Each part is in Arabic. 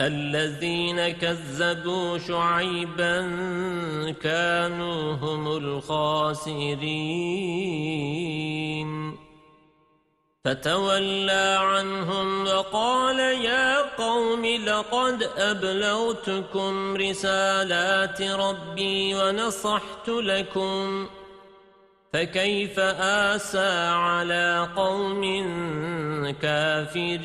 الذين كذبوا شعيبا كانوا هم الخاسرين. فتولى عنهم وقال يا قوم لقد أبلغتكم رسالات ربي ونصحت لكم فكيف آسى على قوم كافرين؟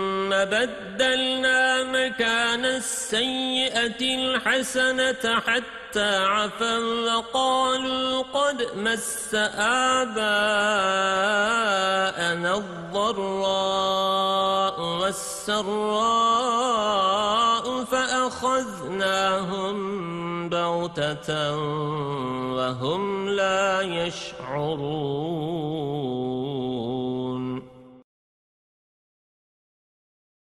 بدلنا مكان السيئة الحسنة حتى عفا وقالوا قد مس آباءنا الضراء والسراء فأخذناهم بغتة وهم لا يشعرون.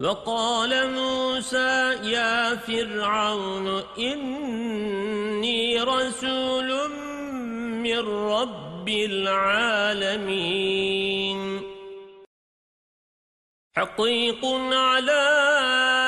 وقال موسى يا فرعون إني رسول من رب العالمين. حقيق على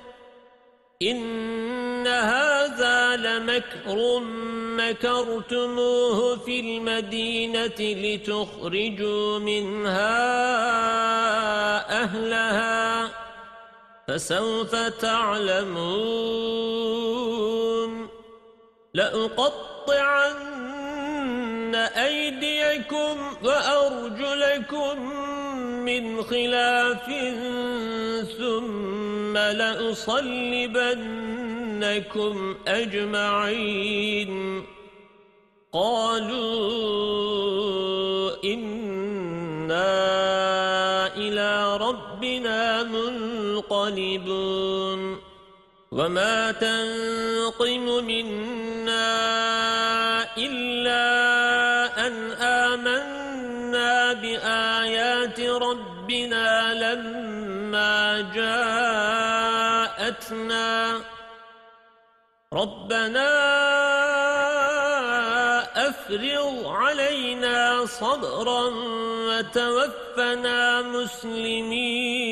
إن هذا لمكر مكرتموه في المدينة لتخرجوا منها أهلها فسوف تعلمون لأقطعن أيديكم وأرجلكم من خلاف ثم لأصلبنكم أجمعين. قالوا إنا إلى ربنا منقلبون. وما تنقم منا ربنا لما جاءتنا ربنا أفرغ علينا صبرا وتوفنا مسلمين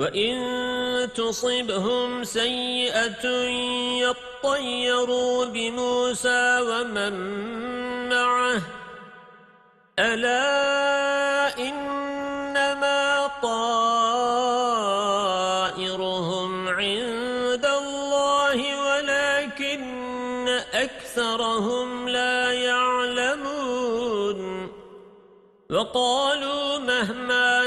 وإن تصبهم سيئة يطيروا بموسى ومن معه ألا إنما طائرهم عند الله ولكن أكثرهم لا يعلمون وقالوا مهما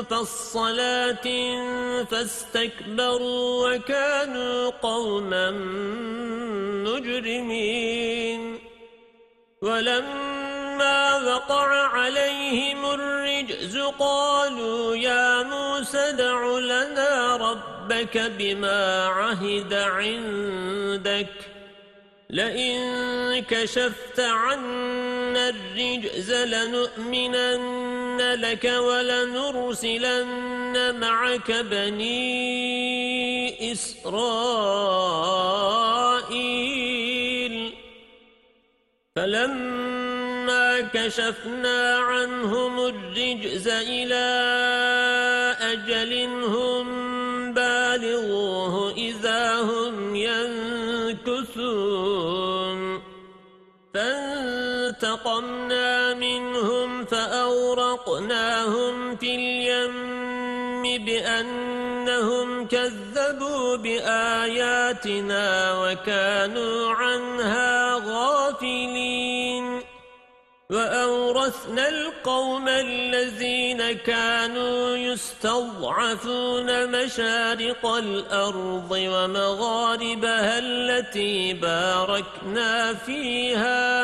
مفصلات فاستكبروا وكانوا قوما مجرمين. ولما وقع عليهم الرجز قالوا يا موسى دع لنا ربك بما عهد عندك. لئن كشفت عنا الرجز لنؤمنن لك ولنرسلن معك بني إسرائيل. فلما كشفنا عنهم الرجز إلى أجل هم بالغوه إذا هم ينكثون. فانتقمنا منهم فأورقناهم في اليم بأنهم كذبوا بآياتنا وكانوا عنها غافلين وأورثنا القوم الذين كانوا يستضعفون مشارق الأرض ومغاربها التي باركنا فيها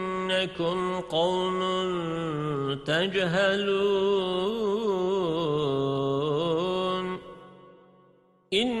إنكم قوم تجهلون. إن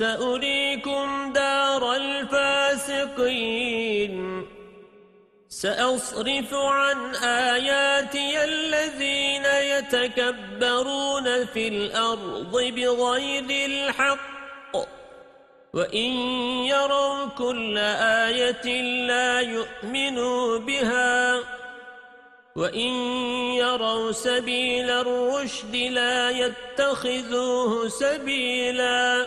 سأريكم دار الفاسقين. سأصرف عن آياتي الذين يتكبرون في الأرض بغير الحق. وإن يروا كل آية لا يؤمنوا بها. وإن يروا سبيل الرشد لا يتخذوه سبيلاً.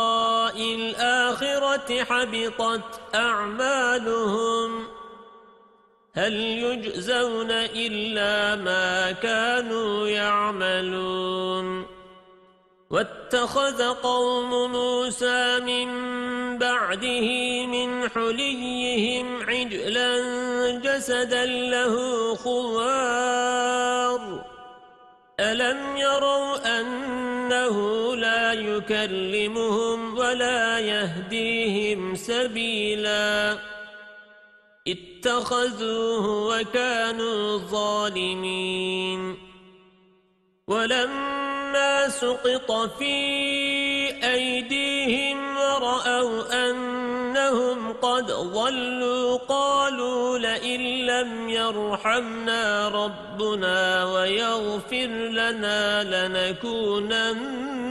حَبِطَتْ أَعْمَالُهُمْ هَلْ يُجْزَوْنَ إِلَّا مَا كَانُوا يَعْمَلُونَ واتخذ قوم موسى من بعده من حليهم عجلا جسدا له خوار ألم يروا أنه يكلمهم ولا يهديهم سبيلا. اتخذوه وكانوا ظالمين. ولما ما سقط في أيديهم ورأوا أنهم قد ضلوا قالوا لئن لم يرحمنا ربنا ويغفر لنا لنكونن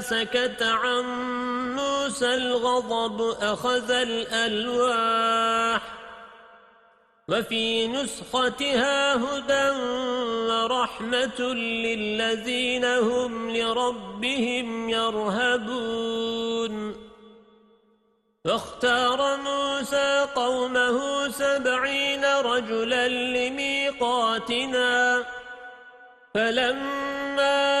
سكت عن موسى الغضب أخذ الألواح. وفي نسختها هدى ورحمة للذين هم لربهم يرهبون. فاختار موسى قومه سبعين رجلا لميقاتنا. فلما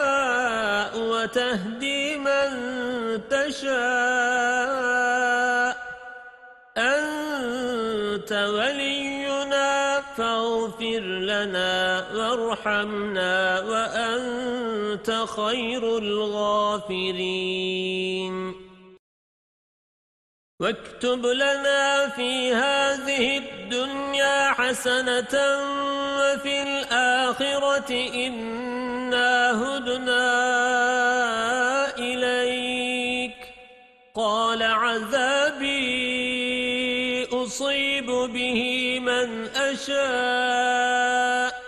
وتهدي من تشاء. أنت ولينا فاغفر لنا وارحمنا وأنت خير الغافرين. واكتب لنا في هذه الدنيا حسنة وفي الآخرة إنا هدنا إليك. قال عذابي أصيب به من أشاء.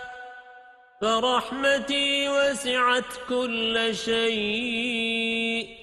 فرحمتي وسعت كل شيء.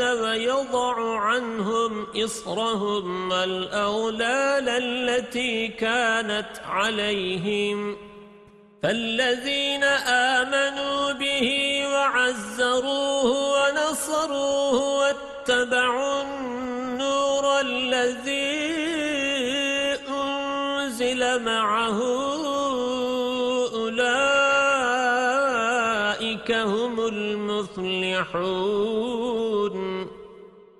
ويضع عنهم إصرهم والأغلال التي كانت عليهم. فالذين آمنوا به وعزروه ونصروه واتبعوا النور الذي أنزل معه أولئك هم المفلحون.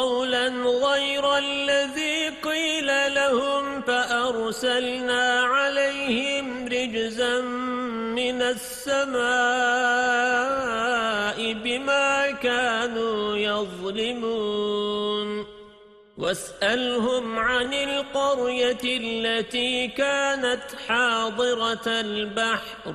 قولا غير الذي قيل لهم فأرسلنا عليهم رجزا من السماء بما كانوا يظلمون. واسألهم عن القرية التي كانت حاضرة البحر.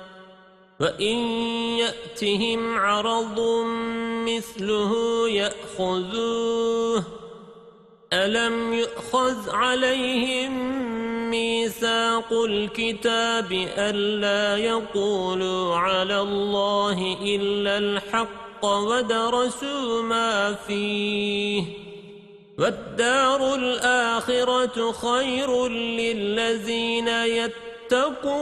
وَإِنْ يَأْتِهِمْ عَرَضٌ مِثْلُهُ يَأْخُذُوهُ أَلَمْ يُؤْخَذْ عَلَيْهِمْ مِيثَاقُ الْكِتَابِ أَلَّا يَقُولُوا عَلَى اللَّهِ إِلَّا الْحَقَّ وَدَرَسُوا مَا فِيهِ وَالدَّارُ الْآخِرَةُ خَيْرٌ لِلَّذِينَ يَتَّقُونَ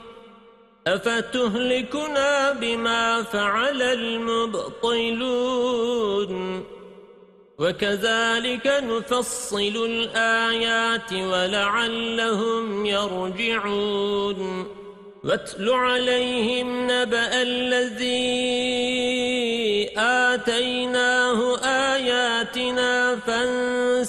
أفتهلكنا بما فعل المبطلون وكذلك نفصل الآيات ولعلهم يرجعون واتل عليهم نبأ الذي آتيناه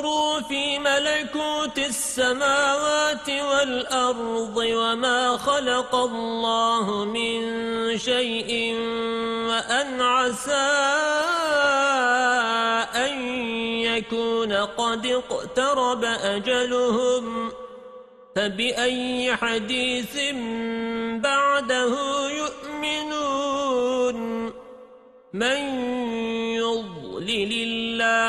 ينظروا في ملكوت السماوات والأرض وما خلق الله من شيء وأن عسى أن يكون قد اقترب أجلهم فبأي حديث بعده يؤمنون من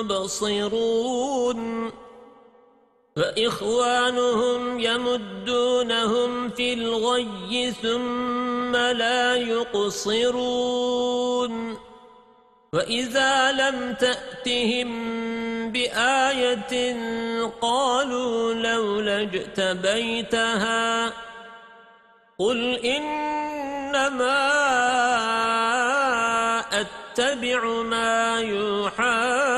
يبصرون فإخوانهم يمدونهم في الغي ثم لا يقصرون وإذا لم تأتهم بآية قالوا لولا اجتبيتها قل إنما أتبع ما يوحى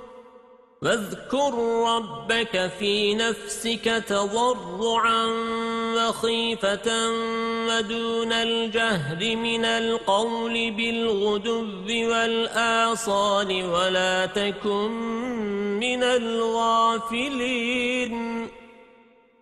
واذكر ربك في نفسك تضرعا وخيفة ودون الجهر من القول بالغدو والآصال ولا تكن من الغافلين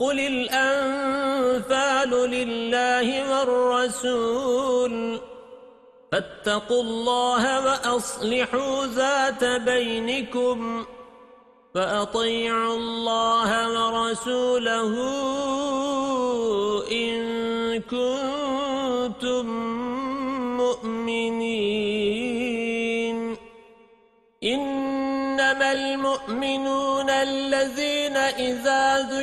قل الأنفال لله والرسول فاتقوا الله وأصلحوا ذات بينكم فأطيعوا الله ورسوله إن كنتم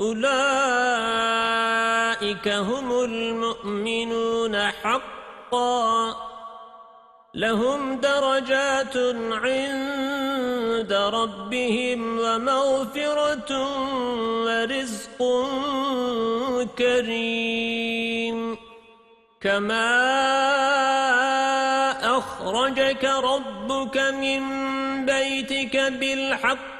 أولئك هم المؤمنون حقا. لهم درجات عند ربهم ومغفرة ورزق كريم. كما أخرجك ربك من بيتك بالحق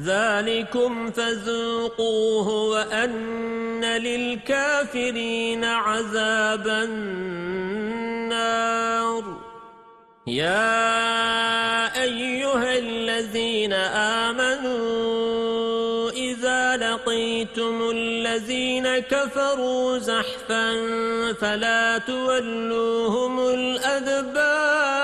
ذلكم فذوقوه وأن للكافرين عذاب النار. يا أيها الذين آمنوا إذا لقيتم الذين كفروا زحفا فلا تولوهم الأدبار.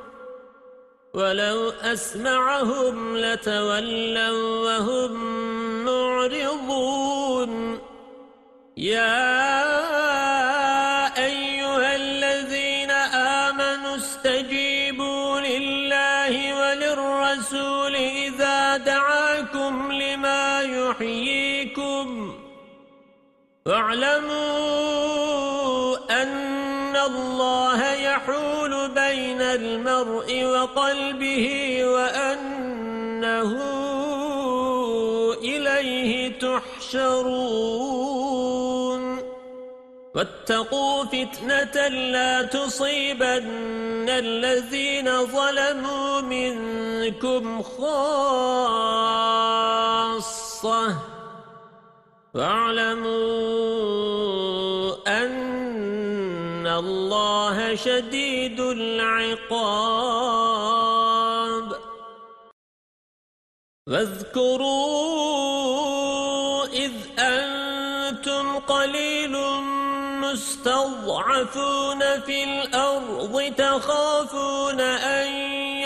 ولو أسمعهم لتولوا وهم معرضون. يا أيها الذين آمنوا استجيبوا لله وللرسول إذا دعاكم لما يحييكم. واعلموا وقلبه وأنه إليه تحشرون. واتقوا فتنة لا تصيبن الذين ظلموا منكم خاصة. واعلموا أن الله شديد العقاب. واذكروا إذ أنتم قليل مستضعفون في الأرض تخافون أن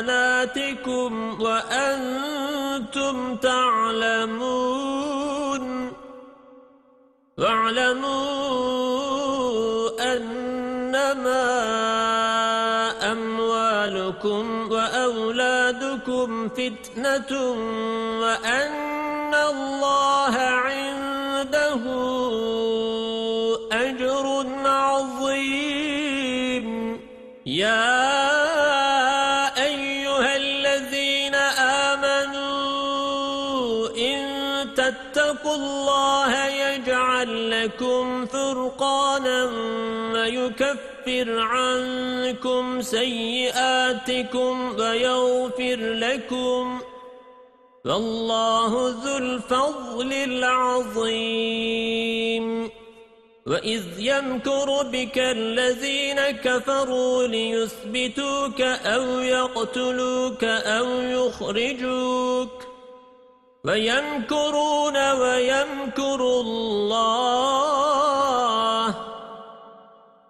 أماناتكم وأنتم تعلمون واعلموا أنما أموالكم وأولادكم فتنة وأن الله ويكفر عنكم سيئاتكم ويغفر لكم والله ذو الفضل العظيم. وَإِذْ يَمْكُرُ بِكَ الَّذِينَ كَفَرُوا لِيُثْبِتُوكَ أَوْ يَقْتُلُوكَ أَوْ يُخْرِجُوكَ. وَيَمْكُرُونَ وَيَمْكُرُ اللَّهُ.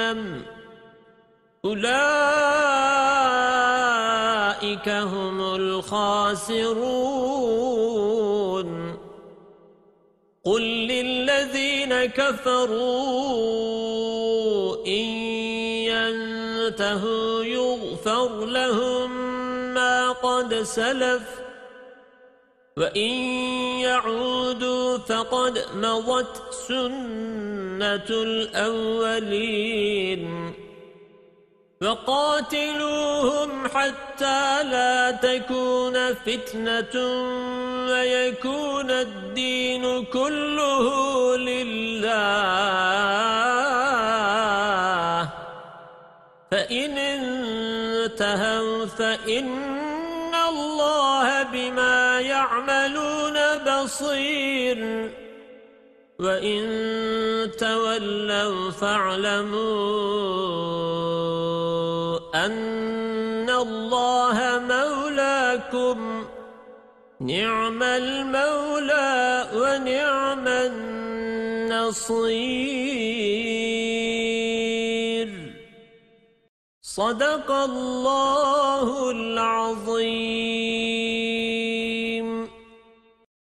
جهنم أولئك هم الخاسرون. قل للذين كفروا إن ينتهوا يغفر لهم ما قد سلف. وَإِن يَعُودُوا فَقَدْ مَضَتْ سُنَّةُ الْأَوَّلِينَ وَقَاتِلُوهُمْ حَتَّى لَا تَكُونَ فِتْنَةٌ وَيَكُونَ الدِّينُ كُلُّهُ لِلَّهِ فَإِنِ انتهوا فَإِنَّ اللَّهَ بِمَا يَعْمَلُونَ بَصِيرٌ. وَإِن تَوَلَّوْا فَاعْلَمُوا أَنَّ اللَّهَ مَوْلَاكُمْ. نِعْمَ الْمَوْلَى وَنِعْمَ النَّصِيرُ. صدق الله العظيم.